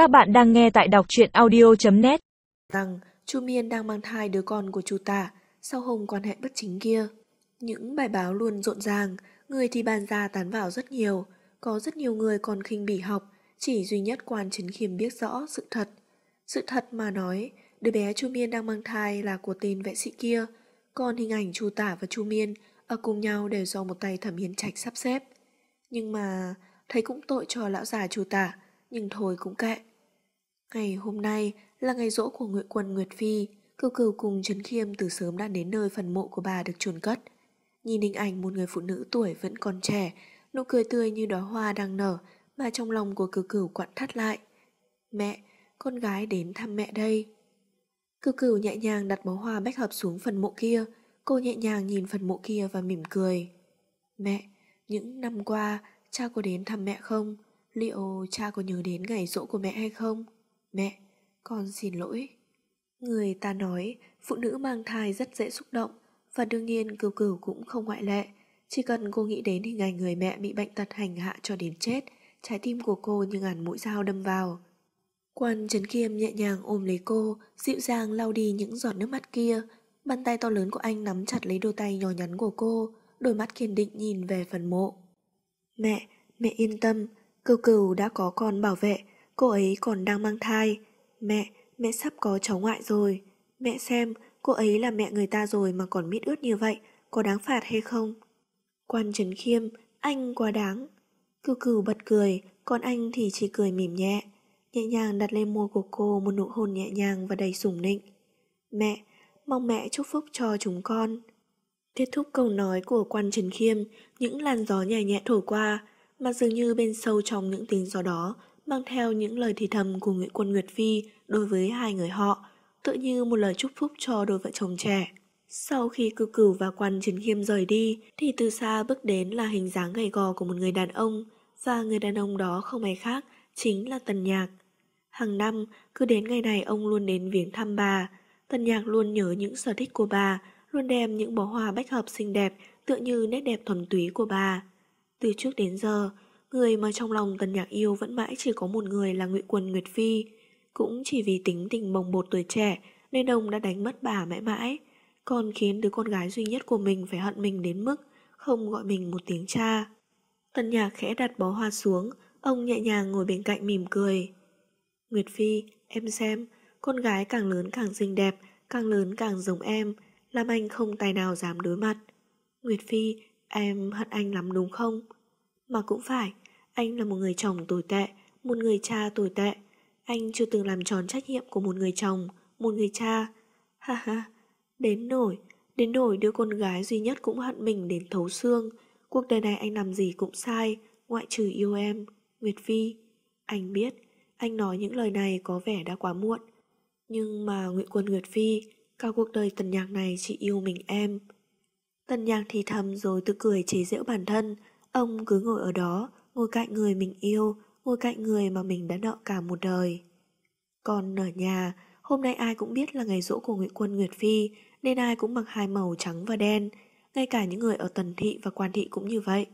Các bạn đang nghe tại đọc truyện audio.net Rằng Chu Miên đang mang thai đứa con của chu tả sau hôm quan hệ bất chính kia. Những bài báo luôn rộn ràng, người thì bàn ra tán vào rất nhiều, có rất nhiều người còn khinh bỉ học, chỉ duy nhất quan Trấn khiêm biết rõ sự thật. Sự thật mà nói, đứa bé Chu Miên đang mang thai là của tên vệ sĩ kia, còn hình ảnh Chu Tả và Chu Miên ở cùng nhau đều do một tay thẩm hiến trạch sắp xếp. Nhưng mà thấy cũng tội cho lão già Chu Tả, nhưng thôi cũng kệ. Ngày hôm nay là ngày rỗ của Nguyệt Quân Nguyệt Phi, cừu cừu cùng Trấn Khiêm từ sớm đã đến nơi phần mộ của bà được chôn cất. Nhìn hình ảnh một người phụ nữ tuổi vẫn còn trẻ, nụ cười tươi như đóa hoa đang nở mà trong lòng của cừu cừu quặn thắt lại. Mẹ, con gái đến thăm mẹ đây. Cừu cừu nhẹ nhàng đặt bó hoa bách hợp xuống phần mộ kia, cô nhẹ nhàng nhìn phần mộ kia và mỉm cười. Mẹ, những năm qua cha có đến thăm mẹ không? Liệu cha có nhớ đến ngày rỗ của mẹ hay không? Mẹ, con xin lỗi. Người ta nói phụ nữ mang thai rất dễ xúc động và đương nhiên cừu cừu cũng không ngoại lệ. Chỉ cần cô nghĩ đến hình ảnh người mẹ bị bệnh tật hành hạ cho đến chết, trái tim của cô như ngàn mũi dao đâm vào. Quan Trấn Kiêm nhẹ nhàng ôm lấy cô, dịu dàng lau đi những giọt nước mắt kia. Bàn tay to lớn của anh nắm chặt lấy đôi tay nhỏ nhắn của cô, đôi mắt kiên định nhìn về phần mộ. Mẹ, mẹ yên tâm, cừu cừu đã có con bảo vệ, cô ấy còn đang mang thai. Mẹ, mẹ sắp có cháu ngoại rồi. Mẹ xem, cô ấy là mẹ người ta rồi mà còn mít ướt như vậy, có đáng phạt hay không? Quan Trấn Khiêm, anh quá đáng. Cừu cừu bật cười, còn anh thì chỉ cười mỉm nhẹ. Nhẹ nhàng đặt lên môi của cô một nụ hôn nhẹ nhàng và đầy sủng nịnh. Mẹ, mong mẹ chúc phúc cho chúng con. Kết thúc câu nói của quan Trần Khiêm, những làn gió nhẹ nhẹ thổi qua, mà dường như bên sâu trong những tiếng gió đó mang theo những lời thì thầm của Nguyễn Quân Nguyệt Phi đối với hai người họ, tự như một lời chúc phúc cho đôi vợ chồng trẻ. Sau khi cư cửu và quan chiến Khiêm rời đi, thì từ xa bước đến là hình dáng gầy gò của một người đàn ông, và người đàn ông đó không ai khác, chính là Tần Nhạc. Hàng năm, cứ đến ngày này ông luôn đến viếng thăm bà. Tần Nhạc luôn nhớ những sở thích của bà, luôn đem những bó hoa bách hợp xinh đẹp tựa như nét đẹp thuần túy của bà. Từ trước đến giờ, người mà trong lòng Tần Nhạc yêu vẫn mãi chỉ có một người là Ngụy Quân Nguyệt Phi. Cũng chỉ vì tính tình bồng bột tuổi trẻ nên ông đã đánh mất bà mãi mãi, còn khiến đứa con gái duy nhất của mình phải hận mình đến mức không gọi mình một tiếng cha. Tần Nhạc khẽ đặt bó hoa xuống, ông nhẹ nhàng ngồi bên cạnh mỉm cười. Nguyệt Phi, em xem, con gái càng lớn càng xinh đẹp, càng lớn càng giống em, làm anh không tài nào dám đối mặt. Nguyệt Phi, em hận anh lắm đúng không? Mà cũng phải, anh là một người chồng tồi tệ, một người cha tồi tệ. Anh chưa từng làm tròn trách nhiệm của một người chồng, một người cha. Ha ha, đến nổi, đến nổi đứa con gái duy nhất cũng hận mình đến thấu xương. Cuộc đời này anh làm gì cũng sai, ngoại trừ yêu em, Nguyệt Phi. Anh biết, anh nói những lời này có vẻ đã quá muộn. Nhưng mà Nguyễn Quân Nguyệt Phi, cả cuộc đời tần nhạc này chỉ yêu mình em. Tần nhạc thì thầm rồi tự cười chế giễu bản thân. Ông cứ ngồi ở đó, ngồi cạnh người mình yêu, ngồi cạnh người mà mình đã nợ cả một đời. Còn ở nhà, hôm nay ai cũng biết là ngày rỗ của Nguyễn Quân Nguyệt Phi, nên ai cũng mặc hai màu trắng và đen. Ngay cả những người ở Tần Thị và Quan Thị cũng như vậy.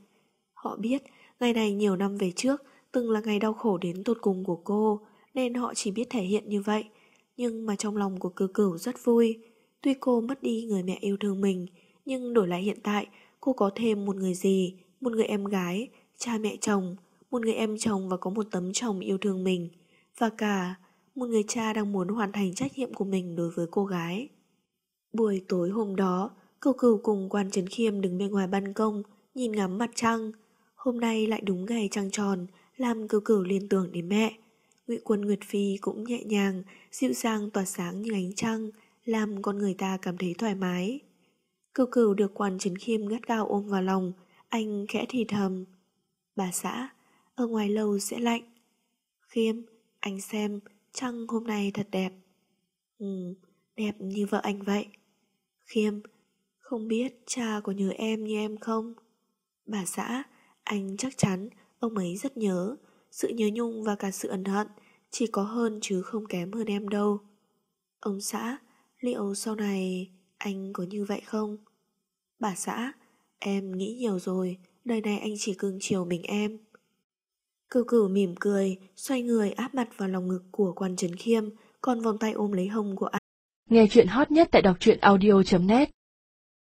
Họ biết, ngày này nhiều năm về trước, từng là ngày đau khổ đến tột cùng của cô, nên họ chỉ biết thể hiện như vậy. Nhưng mà trong lòng của cử cửu rất vui. Tuy cô mất đi người mẹ yêu thương mình, nhưng đổi lại hiện tại, cô có thêm một người gì, một người em gái, cha mẹ chồng, một người em chồng và có một tấm chồng yêu thương mình, và cả một người cha đang muốn hoàn thành trách nhiệm của mình đối với cô gái. Buổi tối hôm đó, cậu cửu cùng quan trấn khiêm đứng bên ngoài ban công, nhìn ngắm mặt trăng. Hôm nay lại đúng ngày trăng tròn, làm cửu cửu liên tưởng đến mẹ. Ngụy Quân Nguyệt Phi cũng nhẹ nhàng, dịu dàng tỏa sáng như ánh trăng, làm con người ta cảm thấy thoải mái. Cửu cửu được quan trấn khiêm gắt gao ôm vào lòng, anh khẽ thì thầm. Bà xã, ở ngoài lâu sẽ lạnh. Khiêm, anh xem, trăng hôm nay thật đẹp. Ừ, đẹp như vợ anh vậy. Khiêm, không biết cha có nhớ em như em không? Bà xã, anh chắc chắn ông ấy rất nhớ. Sự nhớ nhung và cả sự ẩn hận chỉ có hơn chứ không kém hơn em đâu. Ông xã, liệu sau này anh có như vậy không? Bà xã, em nghĩ nhiều rồi, đời này anh chỉ cưng chiều mình em. Cửu cửu mỉm cười, xoay người áp mặt vào lòng ngực của quan trấn khiêm, còn vòng tay ôm lấy hông của anh. Nghe chuyện hot nhất tại đọc truyện audio.net